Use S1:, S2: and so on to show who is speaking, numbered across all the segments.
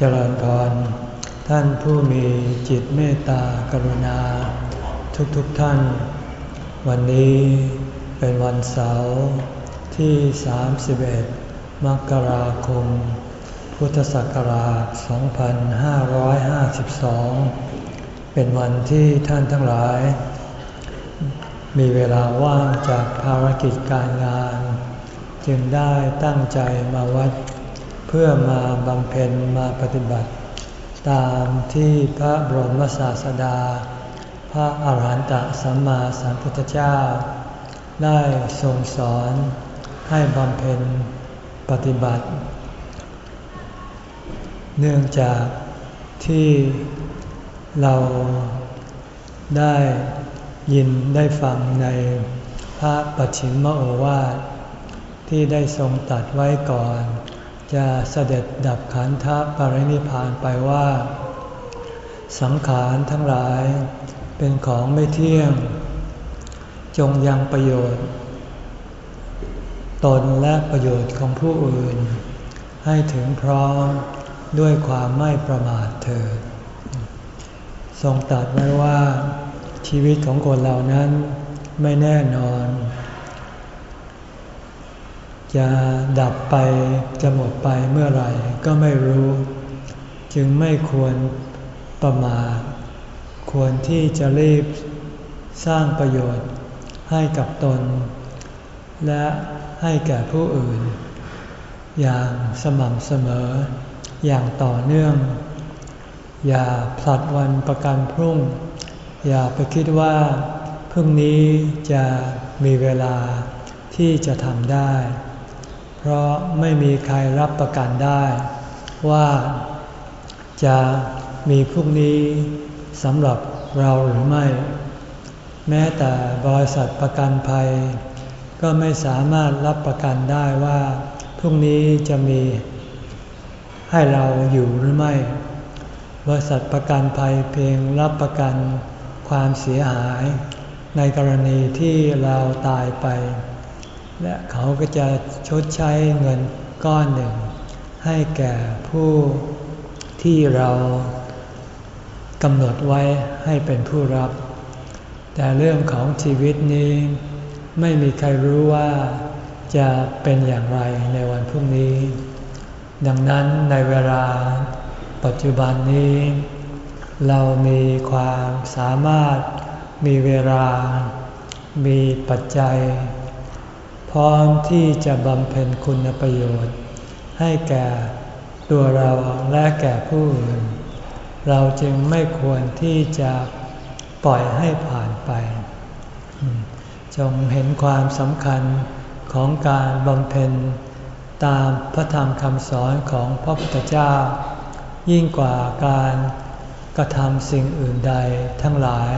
S1: เจริญพร ท่านผู้มีจิตเมตตากรุณา ทุกๆทท่าน วันนี้เป็นวันเสาร์ที่ 31 มกราคม พุทธศักราช 2552 เป็นวันที่ท่านทั้งหลาย มีเวลาว่างจากภารกิจการงาน จึงได้ตั้งใจมาวัด เพื่อมาบำเพ็ญมาปฏิบัติ ตามที่พระบรมศาสดา พระอาหารหันตสัมมาสัมพุทธเจ้า ได้ทรงสอนให้บำเพ็ญปฏิบัติ เนื่องจากที่เราได้ยินได้ฟังในพระปัจฉิมโอวาทที่ได้ทรงตัดไว้ก่อน จะเสด็จดับขันธปรินิพานไปว่า สังขารทั้งหลายเป็นของไม่เที่ยง จงยังประโยชน์ ตนและประโยชน์ของผู้อื่น ให้ถึงพร้อมด้วยความไม่ประมาทเถิดทรงตรัสไว้ว่าชีวิตของคนเหล่านั้นไม่แน่นอน จะดับไปจะหมดไปเมื่อไหร่ก็ไม่รู้ จึงไม่ควรประมาทควรที่จะรีบสร้างประโยชน์ให้กับตน และให้แก่ผู้อื่น อย่างสม่ำเสมอ อย่างต่อเนื่อง อย่าผลัดวันประกันพรุ่ง อย่าไปคิดว่าพรุ่งนี้จะมีเวลาที่จะทำได้ ราะไม่มีใครรับประกันได้ ว่าจะมีพรุ่งนี้สำหรับเราหรือไม่ แม้แต่บริษัทประกันภัย ก็ไม่สามารถรับประกันได้ว่าพรุ่งนี้จะมีให้เราอยู่หรือไม่ บริษัทประกันภัยเพียงรับประกันความเสียหาย ในกรณีที่เราตายไป และเขาก็จะชดใช้เงินก้อนหนึ่ง ให้แก่ผู้ที่เรากำหนดไว้ให้เป็นผู้รับ แต่เรื่องของชีวิตนี้ ไม่มีใครรู้ว่าจะเป็นอย่างไรในวันพรุ่งนี้ ดังนั้นในเวลาปัจจุบันนี้ เรามีความสามารถมีเวลา มีปัจจัย พร้อมที่จะบำเพ็ญคุณประโยชน์ ให้แก่ตัวเราและแก่ผู้อื่น เราจึงไม่ควรที่จะปล่อยให้ผ่านไป จงเห็นความสำคัญของการบำเพ็ญตามพระธรรมคำสอนของพระพุทธเจ้า ยิ่งกว่าการกระทำสิ่งอื่นใดทั้งหลาย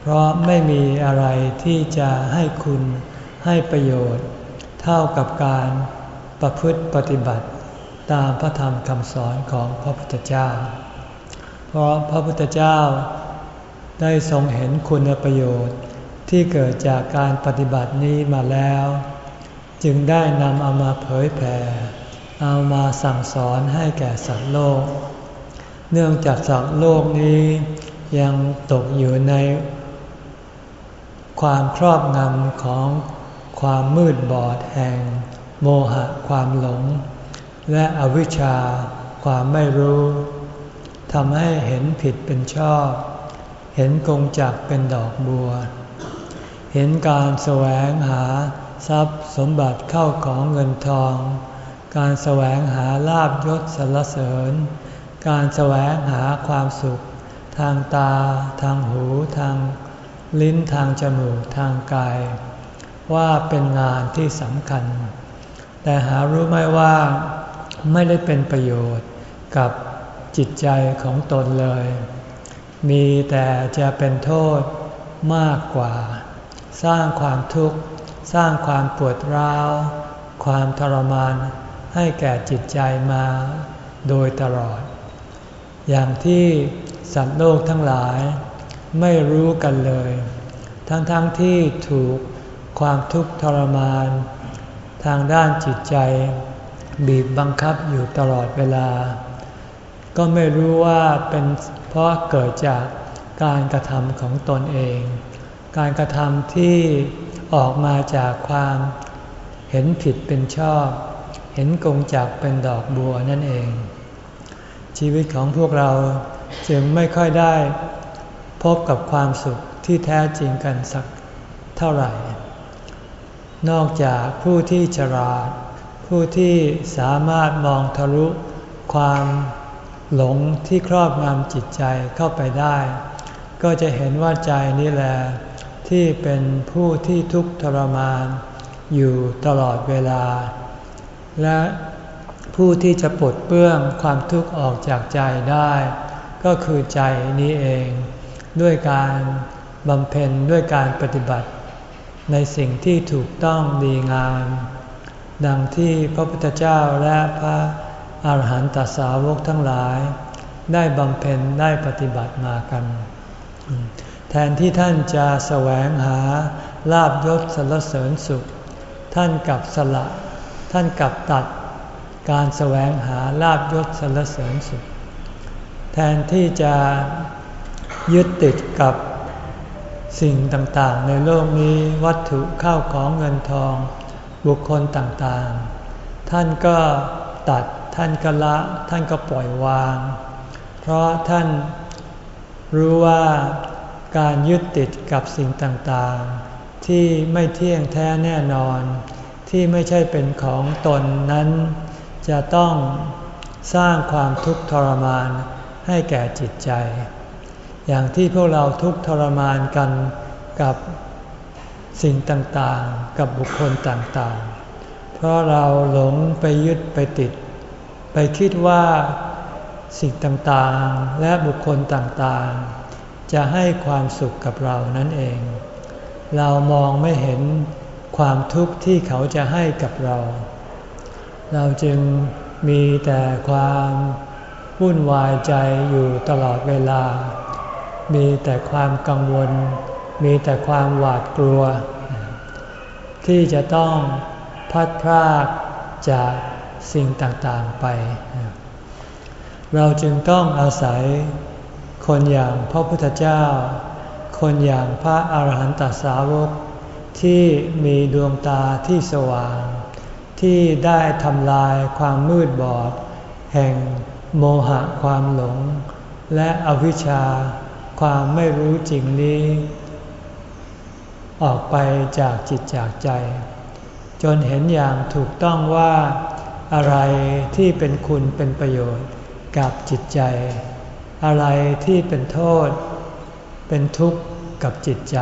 S1: เพราะไม่มีอะไรที่จะให้คุณ ให้ประโยชน์ เท่ากับการประพฤติปฏิบัติ ตามพระธรรมคำสอนของพระพุทธเจ้า เพราะพระพุทธเจ้าได้ทรงเห็นคุณประโยชน์ที่เกิดจากการปฏิบัตินี้มาแล้ว จึงได้นำเอามาเผยแผ่ เอามาสั่งสอนให้แก่สัตว์โลก เนื่องจากสัตว์โลกนี้ยังตกอยู่ในความครอบงำของ ความมืดบอดแห่ง โมหะความหลง และอวิชชาความไม่รู้ทำให้เห็นผิดเป็นชอบ เห็นกงจักเป็นดอกบัว เห็นการแสวงหาทรัพย์สมบัติเข้าของเงินทอง การแสวงหาลาบยศสรรเสริญ การแสวงหาความสุข ทางตา ทางหู ทางลิ้น ทางจมูก ทางกาย ว่าเป็นงานที่สำคัญ แต่หารู้ไหมว่าไม่ได้เป็นประโยชน์กับจิตใจของตนเลย มีแต่จะเป็นโทษมากกว่า สร้างความทุกข์ สร้างความปวดร้าว ความทรมานให้แก่จิตใจมาโดยตลอด อย่างที่สัตว์โลกทั้งหลายไม่รู้กันเลย ทั้งๆทที่ถูก ความทุกข์ทรมาน ทางด้านจิตใจ บีบบังคับอยู่ตลอดเวลา ก็ไม่รู้ว่าเป็นเพราะเกิดจากการกระทำของตนเอง การกระทำที่ออกมาจากความเห็นผิดเป็นชอบ เห็นกงจักเป็นดอกบัวนั่นเอง ชีวิตของพวกเราจึงไม่ค่อยได้ พบกับความสุขที่แท้จริงกันสักเท่าไหร่ นอกจากผู้ที่ฉลาด ผู้ที่สามารถมองทะลุความหลงที่ครอบงำจิตใจเข้าไปได้ ก็จะเห็นว่าใจนี่แหละที่เป็นผู้ที่ทุกข์ทรมาน อยู่ตลอดเวลา และผู้ที่จะปลดเปื้องความทุกข์ออกจากใจได้ ก็คือใจนี้เอง ด้วยการบำเพ็ญด้วยการปฏิบัติ ในสิ่งที่ถูกต้องดีงาม ดังที่พระพุทธเจ้าและพระอาหารหันตสาวกทั้งหลาย ได้บำเพ็ญได้ปฏิบัติมากัน แทนที่ท่านจะแสวงหาลาบยศสรรเสริญสุข ท่านกับสละ ท่านกับตัดการแสวงหาลาบยศสรรเสริญสุข แทนที่จะยึดติดกับ สิ่งต่างๆ ในโลกนี้วัตถุเข้าของเงินทอง บุคคลต่างๆ ท่านก็ตัดท่านก็ละ ท่านก็ปล่อยวาง เพราะท่านรู้ว่าการยึดติดกับสิ่งต่างๆ ที่ไม่เที่ยงแท้แน่นอน ที่ไม่ใช่เป็นของตนนั้น จะต้องสร้างความทุกข์ทรมานให้แก่จิตใจ อย่างที่พวกเราทุกทรมานกันกับสิ่งต่างๆ กับบุคคลต่างๆ เพราะเราหลงไปยึดไปติด ไปคิดว่าสิ่งต่างๆ และบุคคลต่างๆ จะให้ความสุขกับเรานั่นเอง เรามองไม่เห็นความทุกข์ที่เขาจะให้กับเรา เราจึงมีแต่ความวุ่นวายใจอยู่ตลอดเวลา มีแต่ความกังวล มีแต่ความหวาดกลัว ที่จะต้องพัดพรากจากสิ่งต่างๆไป เราจึงต้องอาศัยคนอย่างพระพุทธเจ้า คนอย่างพระอาหารหันตสาวกที่มีดวงตาที่สว่าง ที่ได้ทำลายความมืดบอด แห่งโมหะความหลง และอวิชชา ความไม่รู้จริงนี้ ออกไปจากจิตจากใจ จนเห็นอย่างถูกต้องว่าอะไรที่เป็นคุณเป็นประโยชน์กับจิตใจ อะไรที่เป็นโทษ เป็นทุกข์กับจิตใจ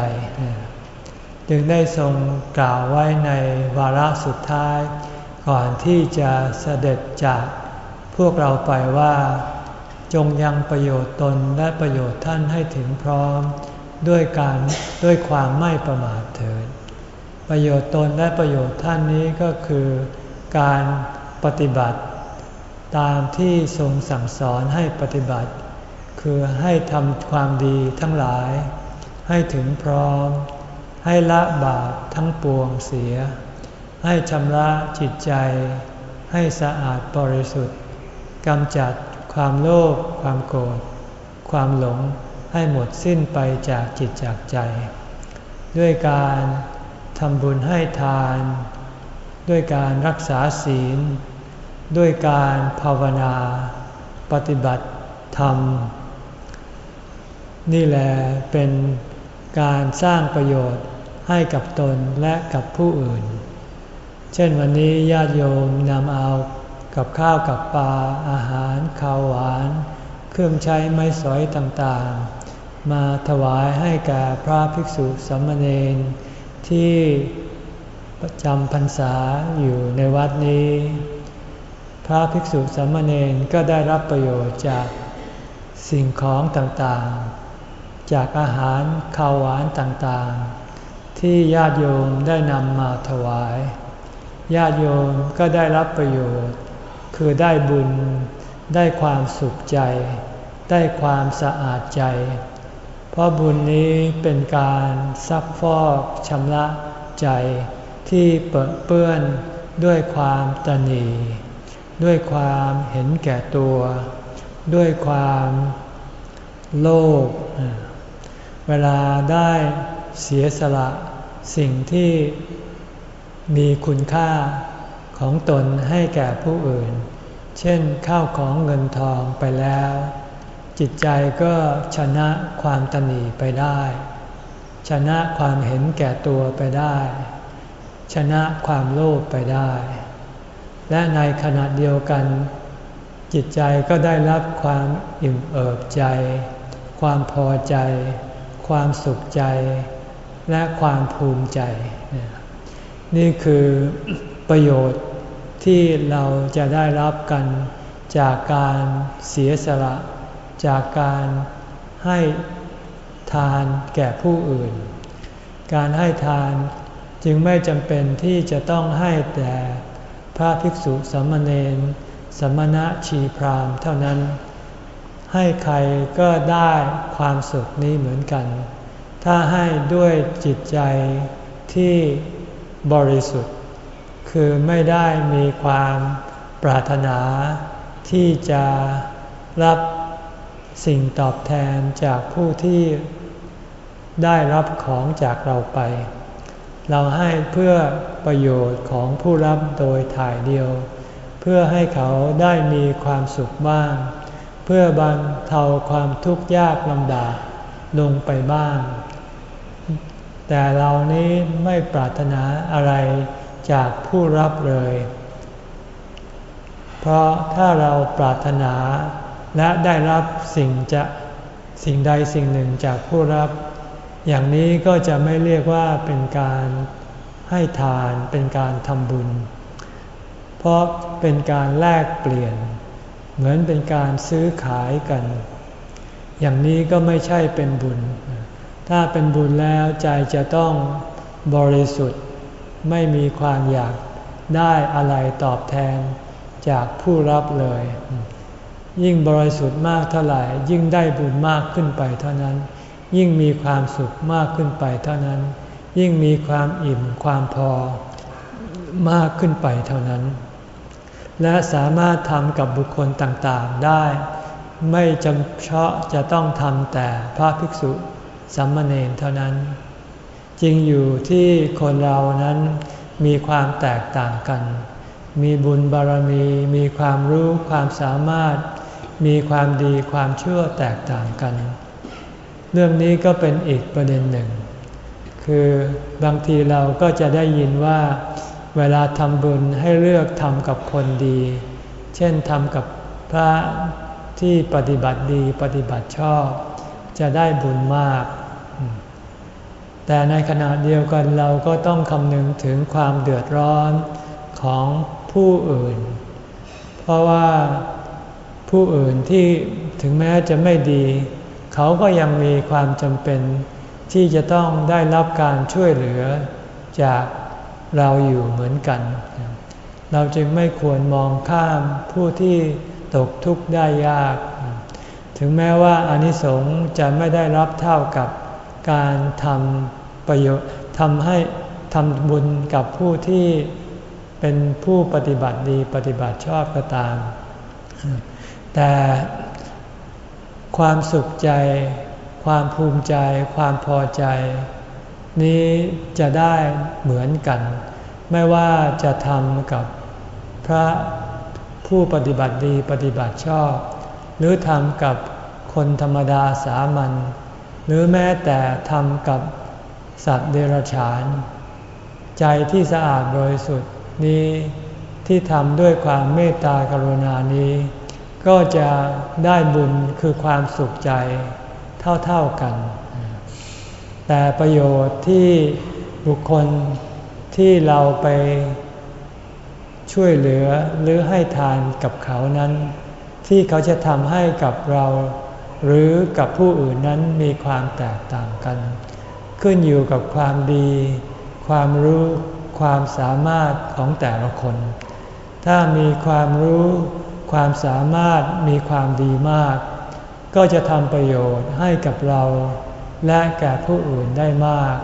S1: จึงได้ทรงกล่าวไว้ในวาระสุดท้าย ก่อนที่จะเสด็จจากพวกเราไปว่า จงยังประโยชน์ตนและประโยชน์ท่านให้ถึงพร้อม ด้วยการด้วยความไม่ประมาทเถิด ประโยชน์ตนและประโยชน์ท่านนี้ก็คือการปฏิบัติ ตามที่ทรงสั่งสอนให้ปฏิบัติ คือให้ทำความดีทั้งหลาย ให้ถึงพร้อม ให้ละบาปทั้งปวงเสีย ให้ชำระจิตใจ ให้สะอาดบริสุทธิ์กำจัด ความโลภความโกรธ ความหลงให้หมดสิ้นไปจากจิตจากใจ ด้วยการทำบุญให้ทาน ด้วยการรักษาศีล ด้วยการภาวนา ปฏิบัติธรรม นี่แหละเป็นการสร้างประโยชน์ให้กับตนและกับผู้อื่น เช่นวันนี้ญาติโยมนำเอา กับข้าวกับปลาอาหารข้าวหวาน เครื่องใช้ไม้สอยต่างๆ มาถวายให้แก่พระภิกษุสามเณรที่ประจำพรรษาอยู่ในวัดนี้ พระภิกษุสามเณรก็ได้รับประโยชน์จากสิ่งของต่างๆ จากอาหารข้าวหวานต่างๆ ที่ญาติโยมได้นำมาถวาย ญาติโยมก็ได้รับประโยชน์ คือได้บุญ ได้ความสุขใจ ได้ความสะอาดใจ เพราะบุญนี้เป็นการซักฟอกชำระใจ ที่เปื้อนด้วยความตนี ด้วยความเห็นแก่ตัวดด้วยความโลภเวลาได้เสียสละสิ่งที่มีคุณค่า ของตนให้แก่ผู้อื่น เช่นข้าวของเงินทองไปแล้ว จิตใจก็ชนะความตนีไปได้ ชนะความเห็นแก่ตัวไปได้ ชนะความโลภไปได้ และในขณะเดียวกัน จิตใจก็ได้รับความอิ่มเอิบใจ ความพอใจ ความสุขใจ และความภูมิใจ นี่คือประโยชน์ ที่เราจะได้รับกันจากการเสียสละ จากการให้ทานแก่ผู้อื่น การให้ทานจึงไม่จำเป็นที่จะต้องให้แต่พระภิกษุสมณเณรสมณะชีพรามเท่านั้น ให้ใครก็ได้ความสุขนี้เหมือนกัน ถ้าให้ด้วยจิตใจที่บริสุทธิ์ คือไม่ได้มีความปรารถนาที่จะรับสิ่งตอบแทนจากผู้ที่ได้รับของจากเราไป เราให้เพื่อประโยชน์ของผู้รับโดยถ่ายเดียว เพื่อให้เขาได้มีความสุขบ้าง เพื่อบรรเทาความทุกข์ยากลำบากลงไปบ้าง แต่เรานี้ไม่ปรารถนาอะไร จากผู้รับเลย เพราะถ้าเราปรารถนาและได้รับสิ่งจะสิ่งใดสิ่งหนึ่งจากผู้รับ อย่างนี้ก็จะไม่เรียกว่าเป็นการให้ทานเป็นการทำบุญ เพราะเป็นการแลกเปลี่ยน เหมือนเป็นการซื้อขายกัน อย่างนี้ก็ไม่ใช่เป็นบุญ ถ้าเป็นบุญแล้วใจจะต้องบริสุทธิ์ ไม่มีความอยากได้อะไรตอบแทนจากผู้รับเลย ยิ่งบริสุทธิ์มากเท่าไหร่ ยิ่งได้บุญมากขึ้นไปเท่านั้น ยิ่งมีความสุขมากขึ้นไปเท่านั้น ยิ่งมีความอิ่มความพอมากขึ้นไปเท่านั้น และสามารถทำกับบุคคลต่างๆได้ ไม่จำเพาะจะต้องทำแต่พระภิกษุสัมมาเนเท่านั้น จริงอยู่ที่คนเรานั้นมีความแตกต่างกัน มีบุญบารมี มีความรู้ความสามารถ มีความดีความเชั่วแตกต่างกัน เรื่องนี้ก็เป็นอีกประเด็นหนึ่ง คือบางทีเราก็จะได้ยินว่า เวลาทำบุญให้เลือกทำกับคนดี เช่นทำกับพระที่ปฏิบัติดีปฏิบัติชอบ จะได้บุญมาก แต่ในขณะเดียวกันเราก็ต้องคำนึงถึงความเดือดร้อนของผู้อื่น เพราะว่าผู้อื่นที่ถึงแม้จะไม่ดี เขาก็ยังมีความจำเป็น ที่จะต้องได้รับการช่วยเหลือจากเราอยู่เหมือนกัน เราจึงไม่ควรมองข้ามผู้ที่ตกทุกข์ได้ยาก ถึงแม้ว่าอนิสงส์จะไม่ได้รับเท่ากับ การทำประโยชน์ทำให้ทำบุญกับผู้ที่เป็นผู้ปฏิบัติดีปฏิบัติชอบก็ตาม แต่ความสุขใจ ความภูมิใจ ความพอใจ นี้จะได้เหมือนกัน ไม่ว่าจะทำกับพระผู้ปฏิบัติดีปฏิบัติชอบ หรือทำกับคนธรรมดาสามัญ หรือแม้แต่ทำกับสัตว์เดรัจฉาน ใจที่สะอาดบริสุทธิ์นี้ที่ทำด้วยความเมตตากรุณานี้ ก็จะได้บุญคือความสุขใจเท่าๆกัน แต่ประโยชน์ที่บุคคลที่เราไปช่วยเหลือหรือให้ทานกับเขานั้น ที่เขาจะทำให้กับเรา หรือกับผู้อื่นนั้นมีความแตกต่างกัน ขึ้นอยู่กับความดี ความรู้ความสามารถของแต่ละคน ถ้ามีความรู้ความสามารถมีความดีมาก ก็จะทำประโยชน์ให้กับเรา และแก่ผู้อื่นได้มาก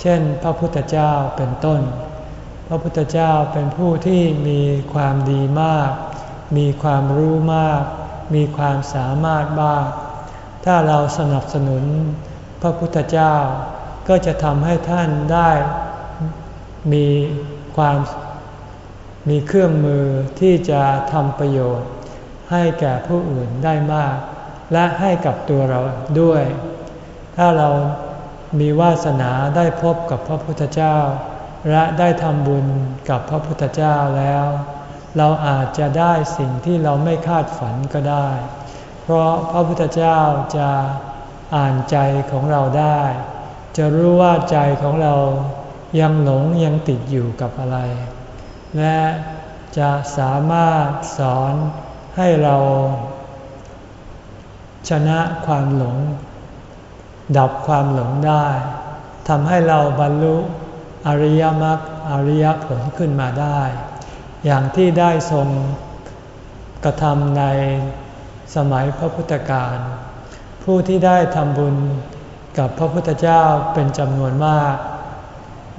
S1: เช่น พระพุทธเจ้าเป็นต้น พระพุทธเจ้าเป็นผู้ที่มีความดีมาก มีความรู้มาก มีความสามารถบ้าง ถ้าเราสนับสนุนพระพุทธเจ้า ก็จะทำให้ท่านได้มีความมีเครื่องมือที่จะทำประโยชน์ ให้แก่ผู้อื่นได้มาก และให้กับตัวเราด้วย ถ้าเรามีวาสนาได้พบกับพระพุทธเจ้า และได้ทำบุญกับพระพุทธเจ้าแล้ว เราอาจจะได้สิ่งที่เราไม่คาดฝันก็ได้ เพราะพระพุทธเจ้าจะอ่านใจของเราได้ จะรู้ว่าใจของเรายังหลงยังติดอยู่กับอะไร และจะสามารถสอนให้เรา ชนะความหลง ดับความหลงได้ทำให้เราบรรลุอริยมรรคอริยผลขึ้นมาได้ อย่างที่ได้ทรงกระทำใน สมัยพระพุทธการ ผู้ที่ได้ทำบุญกับพระพุทธเจ้าเป็นจำนวนมาก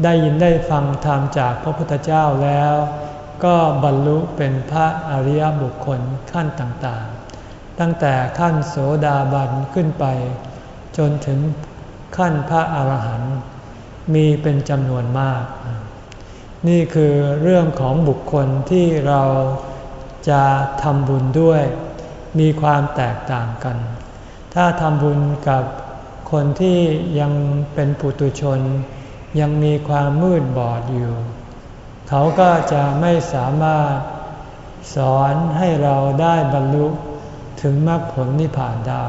S1: ได้ยินได้ฟังธรรมจากพระพุทธเจ้าแล้ว ก็บรรลุเป็นพระอริยบุคคลขั้นต่างๆ ตั้งแต่ขั้นโสดาบันขึ้นไป จนถึงขั้นพระอาหารหันต์มีเป็นจำนวนมาก นี่คือเรื่องของบุคคลที่เราจะทำบุญด้วย มีความแตกต่างกัน ถ้าทำบุญกับคนที่ยังเป็นปุตุชน ยังมีความมืดบอดอยู่ เขาก็จะไม่สามารถสอนให้เราได้บรรลุถึงมรรคผลนิพพานได้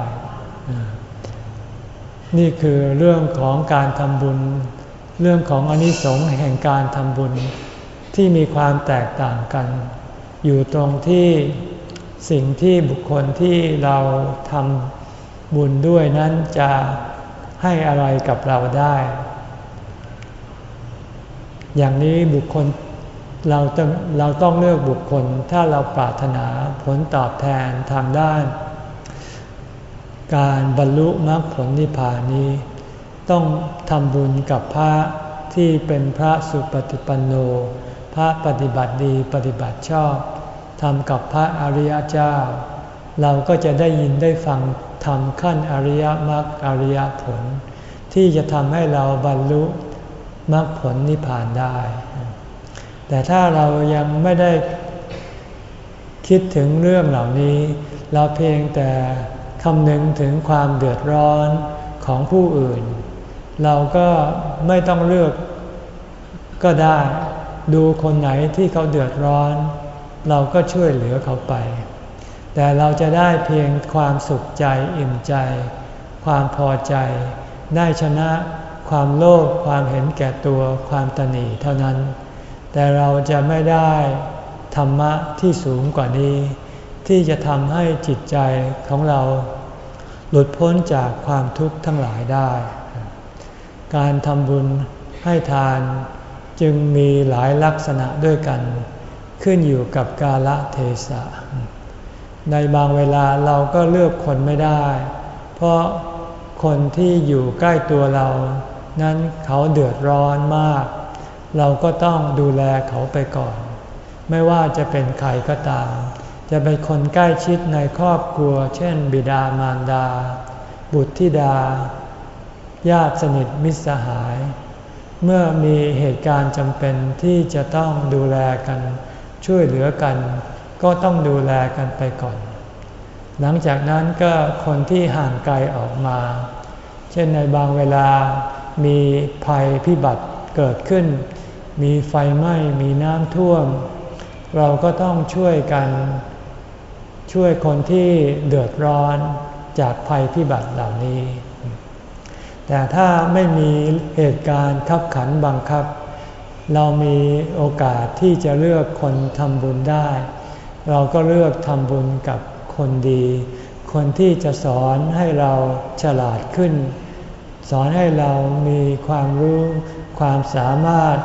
S1: นี่คือเรื่องของการทำบุญ เรื่องของอนิสงส์แห่งการทำบุญที่มีความแตกต่างกัน อยู่ตรงที่ สิ่งที่บุคคลที่เราทำบุญด้วยนั้นจะให้อะไรกับเราได้ อย่างนี้บุคคลเราต้องเราต้องเลือกบุคคลถ้าเราปรารถนาผลตอบแทนทางด้าน การบรรลุมรรคผลนิพพานนี้ ต้องทำบุญกับพระที่เป็นพระสุปฏิปันโน พระปฏิบัติดีปฏิบัติชอบ ทำกับพระอริยเจ้า เราก็จะได้ยินได้ฟังทำขั้นอริยมรรคอริยผล ที่จะทำให้เราบรรลุมรรคผลนิพพานได้ แต่ถ้าเรายังไม่ได้คิดถึงเรื่องเหล่านี้ เราเพียงแต่คำนึงถึงความเดือดร้อนของผู้อื่น เราก็ไม่ต้องเลือกก็ได้ ดูคนไหนที่เขาเดือดร้อน เราก็ช่วยเหลือเขาไป แต่เราจะได้เพียงความสุขใจอิ่มใจ ความพอใจ ได้ชนะความโลภความเห็นแก่ตัวความตนีเท่านั้น แต่เราจะไม่ได้ธรรมะที่สูงกว่านี้ ที่จะทำให้จิตใจของเรา หลุดพ้นจากความทุกข์ทั้งหลายได้ การทำบุญให้ทานจึงมีหลายลักษณะด้วยกัน ขึ้นอยู่กับกาละเทศะ ในบางเวลาเราก็เลือกคนไม่ได้ เพราะคนที่อยู่ใกล้ตัวเรา นั้นเขาเดือดร้อนมาก เราก็ต้องดูแลเขาไปก่อน ไม่ว่าจะเป็นใครก็ตาม จะเป็นคนใกล้ชิดในครอบครัว เช่น บิดามารดา บุตรธิดา ญาติสนิทมิตรสหาย เมื่อมีเหตุการณ์จำเป็นที่จะต้องดูแลกัน ช่วยเหลือกัน ก็ต้องดูแลกันไปก่อน หลังจากนั้นก็คนที่ห่างไกลออกมา เช่นในบางเวลามีภัยพิบัติเกิดขึ้น มีไฟไหม้ มีน้ำท่วม เราก็ต้องช่วยกัน ช่วยคนที่เดือดร้อนจากภัยพิบัติเหล่านี้ แต่ถ้าไม่มีเหตุการณ์ขับขันบังคับ เรามีโอกาสที่จะเลือกคนทำบุญได้ เราก็เลือกทำบุญกับคนดี คนที่จะสอนให้เราฉลาดขึ้น สอนให้เรามีความรู้ความสามารถ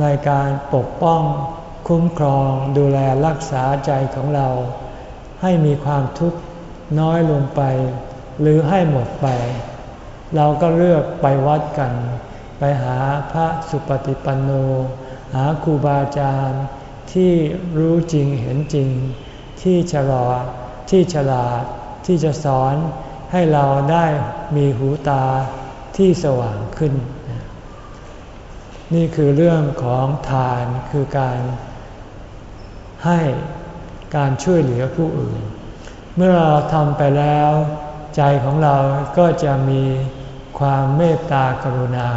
S1: ในการปกป้องคุ้มครองดูแลรักษาใจของเรา ให้มีความทุกข์น้อยลงไป หรือให้หมดไป เราก็เลือกไปวัดกัน ไปหาพระสุปฏิปันโน หาครูบาอาจารย์ที่รู้จริงเห็นจริง ที่จะรอที่ฉลาดที่จะสอนให้เราได้มีหูตาที่สว่างขึ้น นี่คือเรื่องของทานคือการให้การช่วยเหลือผู้อื่น เมื่อเราทำไปแล้ว ใจของเราก็จะมีความเมตตากรุณา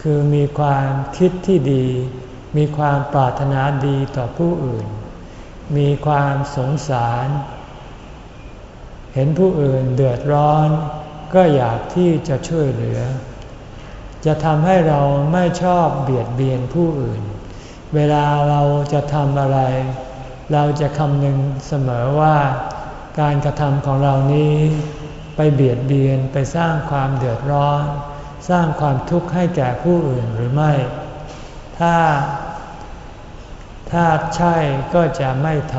S1: คือมีความคิดที่ดี มีความปรารถนาดีต่อผู้อื่น มีความสงสาร เห็นผู้อื่นเดือดร้อน ก็อยากที่จะช่วยเหลือ จะทำให้เราไม่ชอบเบียดเบียนผู้อื่น เวลาเราจะทำอะไร เราจะคำนึงเสมอว่า การกระทำของเรานี้ ไปเบียดเบียนไปสร้างความเดือดร้อน สร้างความทุกข์ให้แก่ผู้อื่นหรือไม่ ถ้า ถ้าใช่ก็จะไม่ท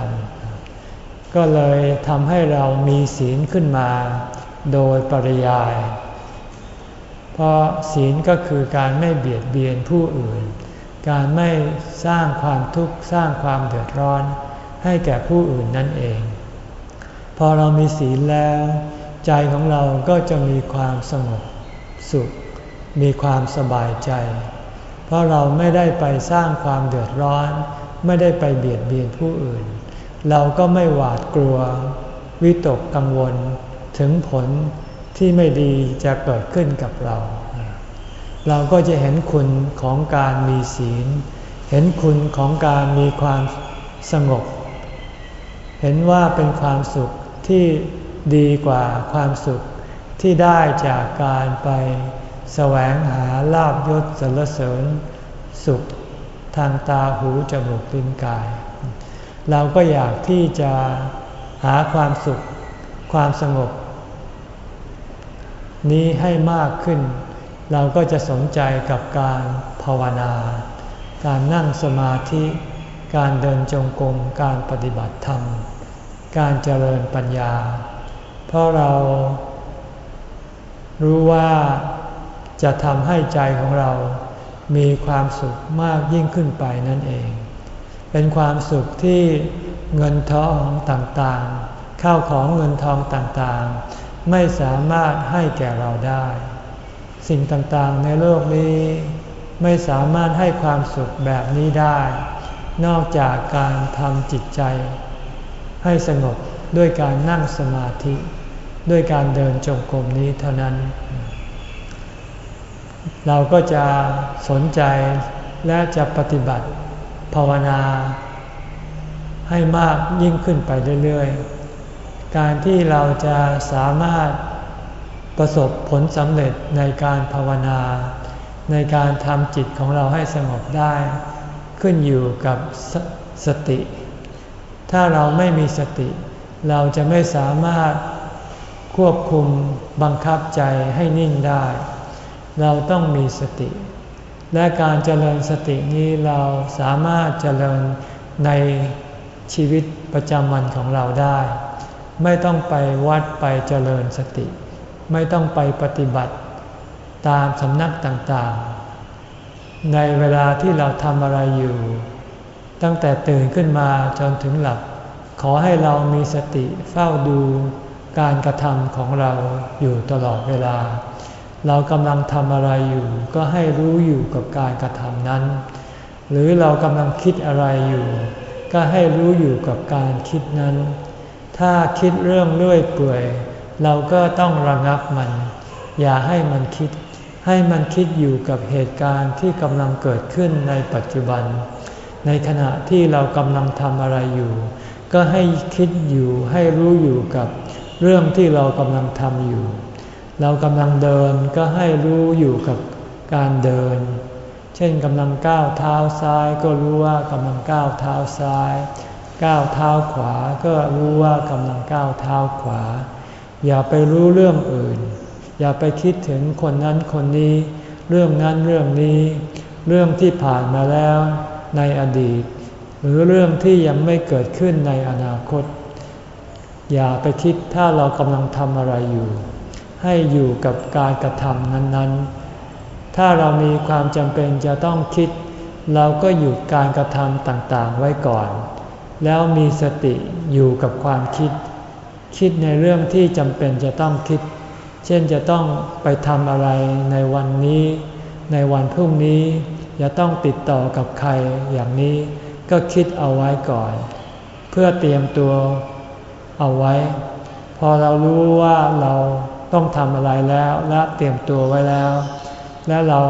S1: ำก็เลยทำให้เรามีศีลขึ้นมา โดยปริยาย เพราะศีลก็คือการไม่เบียดเบียนผู้อื่น การไม่สร้างความทุกข์สร้างความเดือดร้อนให้แก่ผู้อื่นนั่นเอง พอเรามีศีลแล้ว ใจของเราก็จะมีความสงบสุข มีความสบายใจ เพราะเราไม่ได้ไปสร้างความเดือดร้อน ไม่ได้ไปเบียดเบียนผู้อื่น เราก็ไม่หวาดกลัว วิตกกังวล ถึงผลที่ไม่ดีจะเกิดขึ้นกับเรา เราก็จะเห็นคุณของการมีศีล เห็นคุณของการมีความสงบ เห็นว่าเป็นความสุขที่ดีกว่าความสุขที่ได้จากการไป แสวงหาลาบยศสรรเสริญ สุขทางตาหูจมูกลิ้นกาย เราก็อยากที่จะหาความสุขความสงบ นี้ให้มากขึ้น เราก็จะสนใจกับการภาวนา การนั่งสมาธิ การเดินจงกรมการปฏิบัติธรรม การเจริญปัญญา เพราะเรารู้ว่า จะทำให้ใจของเรา มีความสุขมากยิ่งขึ้นไปนั่นเอง เป็นความสุขที่เงินทองต่างๆ ข้าวของเงินทองต่างๆ ไม่สามารถให้แก่เราได้ สิ่งต่างๆในโลกนี้ ไม่สามารถให้ความสุขแบบนี้ได้ นอกจากการทำจิตใจ ให้สงบด้วยการนั่งสมาธิ ด้วยการเดินจงกรมนี้เท่านั้น เราก็จะสนใจและจะปฏิบัติภาวนา ให้มากยิ่งขึ้นไปเรื่อยๆ การที่เราจะสามารถประสบผลสำเร็จในการภาวนา ในการทำจิตของเราให้สงบได้ ขึ้นอยู่กับสสติ ถ้าเราไม่มีสติ เราจะไม่สามารถควบคุมบังคับใจให้นิ่งได้ เราต้องมีสติ และการเจริญสตินี้เราสามารถเจริญในชีวิตประจำวันของเราได้ ไม่ต้องไปวัดไปเจริญสติ ไม่ต้องไปปฏิบัติตามสำนักต่างๆ ในเวลาที่เราทำอะไรอยู่ ตั้งแต่ตื่นขึ้นมาจนถึงหลับ ขอให้เรามีสติเฝ้าดูการกระทำของเราอยู่ตลอดเวลา เรากำลังทำอะไรอยู่ ก็ให้รู้อยู่กับการกระทำนั้น หรือเรากำลังคิดอะไรอยู่ ก็ให้รู้อยู่กับการคิดนั้น ถ้าคิดเรื่องเลื่อยเปื่อย เราก็ต้องระงับมัน อย่าให้มันคิด ให้มันคิดอยู่กับเหตุการณ์ที่กำลังเกิดขึ้นในปัจจุบัน ในขณะที่เรากำลังทำอะไรอยู่ ก็ให้คิดอยู่ให้รู้อยู่กับเรื่องที่เรากำลังทำอยู่ เรากำลังเดินก็ให้รู้อยู่กับการเดิน เช่นกำลังก้าวเท้าซ้ายก็รู้ว่ากำลังก้าวเท้าซ้าย ก้าวเท้าขวาก็รู้ว่ากำลังก้าวเท้าขวา อย่าไปรู้เรื่องอื่น อย่าไปคิดถึงคนนั้นคนนี้ เรื่องนั้นเรื่องนี้ เรื่องที่ผ่านมาแล้วในอดีต หรือเรื่องที่ยังไม่เกิดขึ้นในอนาคต อย่าไปคิดถ้าเรากำลังทำอะไรอยู่ ให้อยู่กับการกระทำนั้นๆ ถ้าเรามีความจำเป็นจะต้องคิด เราก็หยุดการกระทำต่างๆไว้ก่อน แล้วมีสติอยู่กับความคิด คิดในเรื่องที่จำเป็นจะต้องคิด เช่นจะต้องไปทำอะไรในวันนี้ ในวันพรุ่งนี้จะต้องติดต่อกับใครอย่างนี้ ก็คิดเอาไว้ก่อน เพื่อเตรียมตัวเอาไว้ พอเรารู้ว่าเรา ต้องทำอะไรแล้วและเตรียมตัวไว้แล้ว และเรา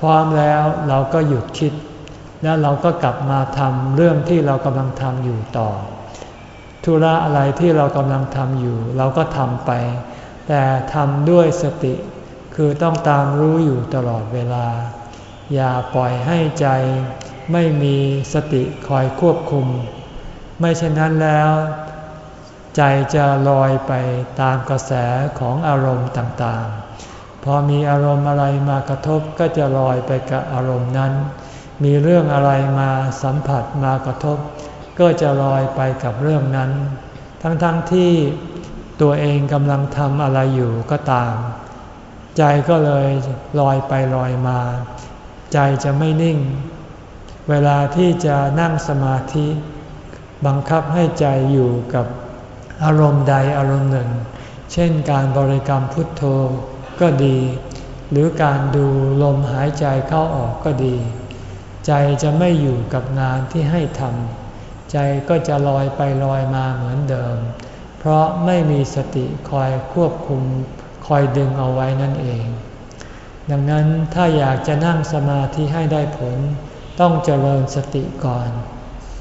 S1: พร้อมแล้วเราก็หยุดคิด แล้วเราก็กลับมาทำเรื่องที่เรากำลังทำอยู่ต่อ ธุระอะไรที่เรากำลังทำอยู่ เราก็ทำไป แต่ทำด้วยสติ คือต้องตามรู้อยู่ตลอดเวลา อย่าปล่อยให้ใจไม่มีสติคอยควบคุม ไม่เช่นนั้นแล้ว ใจจะลอยไปตามกระแสของอารมณ์ต่างๆ พอมีอารมณ์อะไรมากระทบก็จะลอยไปกับอารมณ์นั้น มีเรื่องอะไรมาสัมผัสมากระทบ ก็จะลอยไปกับเรื่องนั้น ทั้งๆทที่ตัวเองกำลังทำอะไรอยู่ก็ตาม ใจก็เลยลอยไปลอยมา ใจจะไม่นิ่ง เวลาที่จะนั่งสมาธิ บังคับให้ใจอยู่กับ อารมณ์ใดอารมณ์หนึ่ง เช่นการบริกรรมพุทโธก็ดี หรือการดูลมหายใจเข้าออกก็ดี ใจจะไม่อยู่กับงานที่ให้ทำใจก็จะลอยไปลอยมาเหมือนเดิม เพราะไม่มีสติคอยควบคุมคอยดึงเอาไว้นั่นเอง ดังนั้นถ้าอยากจะนั่งสมาธิให้ได้ผล ต้องเจริญสติก่อน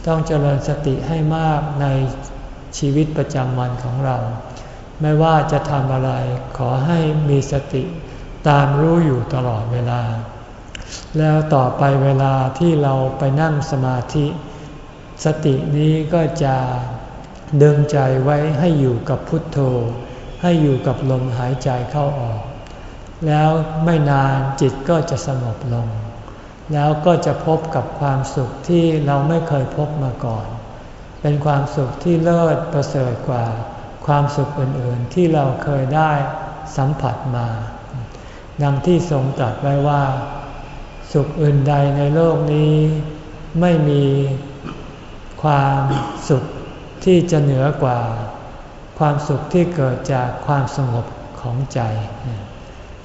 S1: ต้องเจริญสติให้มากใน ชีวิตประจำวันของเรา ไม่ว่าจะทำอะไรขอให้มีสติตามรู้อยู่ตลอดเวลา แล้วต่อไปเวลาที่เราไปนั่งสมาธิ สตินี้ก็จะดึงใจไว้ให้อยู่กับพุทโธ ให้อยู่กับลมหายใจเข้าออก แล้วไม่นานจิตก็จะสงบลง แล้วก็จะพบกับความสุขที่เราไม่เคยพบมาก่อน เป็นความสุขที่เลิศประเสริฐกว่า ความสุขอื่นๆที่เราเคยได้สัมผัสมา ดังที่ทรงตรัสไว้ว่า สุขอื่นใดในโลกนี้ ไม่มีความสุขที่จะเหนือกว่า ความสุขที่เกิดจากความสงบของใจ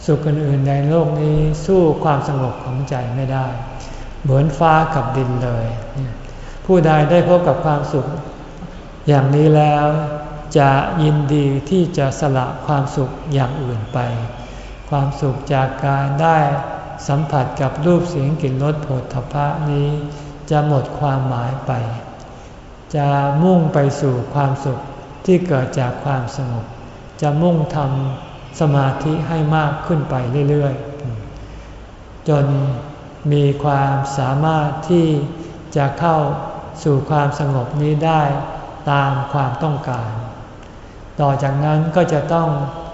S1: สุขอื่นๆในโลกนี้สู้ความสงบของใจไม่ได้ เหมือนฟ้ากับดินเลย ผู้ใดได้พบกับความสุข อย่างนี้แล้วจะยินดีที่จะสละความสุขอย่างอื่นไป ความสุขจากการได้สัมผัสกับรูปเสียงกลิ่นรสโผฏฐพะนี้ จะหมดความหมายไป จะมุ่งไปสู่ความสุขที่เกิดจากความสงบจะมุ่งทำสมาธิให้มากขึ้นไปเรื่อยๆ จนมีความสามารถที่จะเข้า สู่ความสงบนี้ได้ตามความต้องการ ต่อจากนั้นก็จะต้อง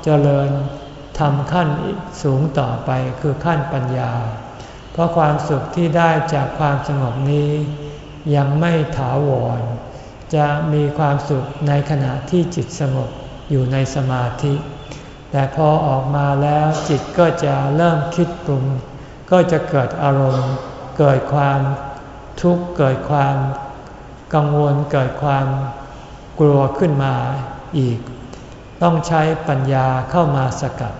S1: เจริญทำขั้นสูงต่อไปคือขั้นปัญญา เพราะความสุขที่ได้จากความสงบนี้ยังไม่ถาวร จะมีความสุขในขณะที่จิตสงบอยู่ในสมาธิ แต่พอออกมาแล้วจิตก็จะเริ่มคิดปรุง ก็จะเกิดอารมณ์ เกิดความทุกข์เกิดความ กังวลเกิดความกลัวขึ้นมาอีก ต้องใช้ปัญญาเข้ามาสกัด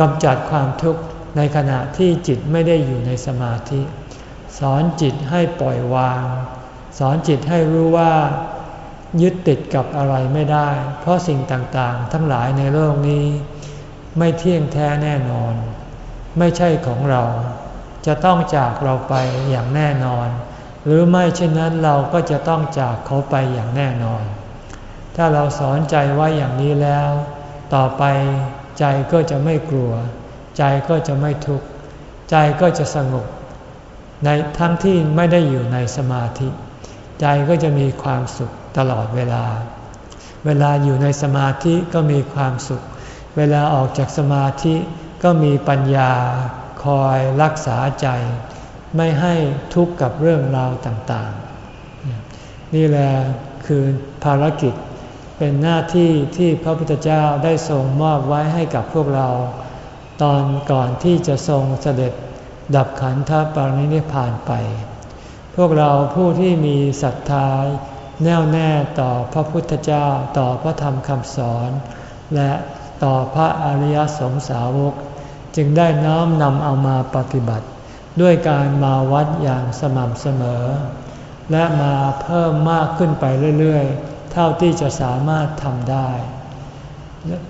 S1: กำจัดความทุกข์ในขณะที่จิตไม่ได้อยู่ในสมาธิ สอนจิตให้ปล่อยวาง สอนจิตให้รู้ว่ายึดติดกับอะไรไม่ได้ เพราะสิ่งต่างๆ ทั้งหลายในโลกนี้ ไม่เที่ยงแท้แน่นอน ไม่ใช่ของเรา จะต้องจากเราไปอย่างแน่นอน หรือไม่เช่นนั้นเราก็จะต้องจากเขาไปอย่างแน่นอน ถ้าเราสอนใจไว้อย่างนี้แล้ว ต่อไปใจก็จะไม่กลัว ใจก็จะไม่ทุกข์ ใจก็จะสงบ ในทั้งที่ไม่ได้อยู่ในสมาธิ ใจก็จะมีความสุขตลอดเวลา เวลาอยู่ในสมาธิก็มีความสุข เวลาออกจากสมาธิก็มีปัญญาคอยรักษาใจ ไม่ให้ทุกข์กับเรื่องราวต่างๆ นี่แหละคือภารกิจเป็นหน้าที่ที่พระพุทธเจ้าได้ทรงมอบไว้ให้กับพวกเรา ตอนก่อนที่จะทรงเสด็จดับขันธปรินิพานไป พวกเราผู้ที่มีศรัทธาแน่วแน่ต่อพระพุทธเจ้าต่อพระธรรมคำสอน และต่อพระอริยสงสาวก จึงได้น้อมนำเอามาปฏิบัติ ด้วยการมาวัดอย่างสม่ำเสมอ และมาเพิ่มมากขึ้นไปเรื่อยๆ เท่าที่จะสามารถทำได้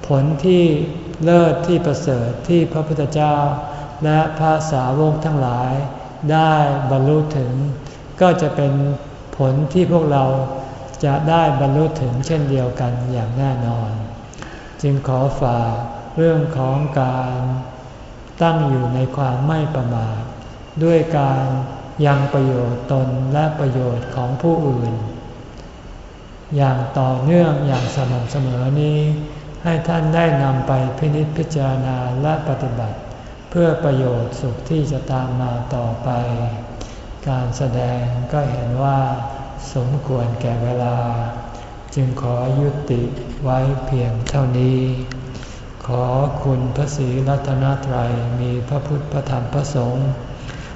S1: ผลที่เลิศที่ประเสริฐที่พระพุทธเจ้า และพระสาวกทั้งหลายได้บรรลุถึง ก็จะเป็นผลที่พวกเราจะได้บรรลุถึงเช่นเดียวกันอย่างแน่นอน จึงขอฝากเรื่องของการตั้งอยู่ในความไม่ประมาท ด้วยการยังประโยชน์ตนและประโยชน์ของผู้อื่น อย่างต่อเนื่องอย่างสม่ำเสมอนี้ ให้ท่านได้นำไปพินิจพิจารณาและปฏิบัติ เพื่อประโยชน์สุขที่จะตามมาต่อไป การแสดงก็เห็นว่าสมควรแก่เวลา จึงขอยุติไว้เพียงเท่านี้ ขอคุณพระศรีรัตนตรัยมีพระพุทธพระธรรมพระสงฆ์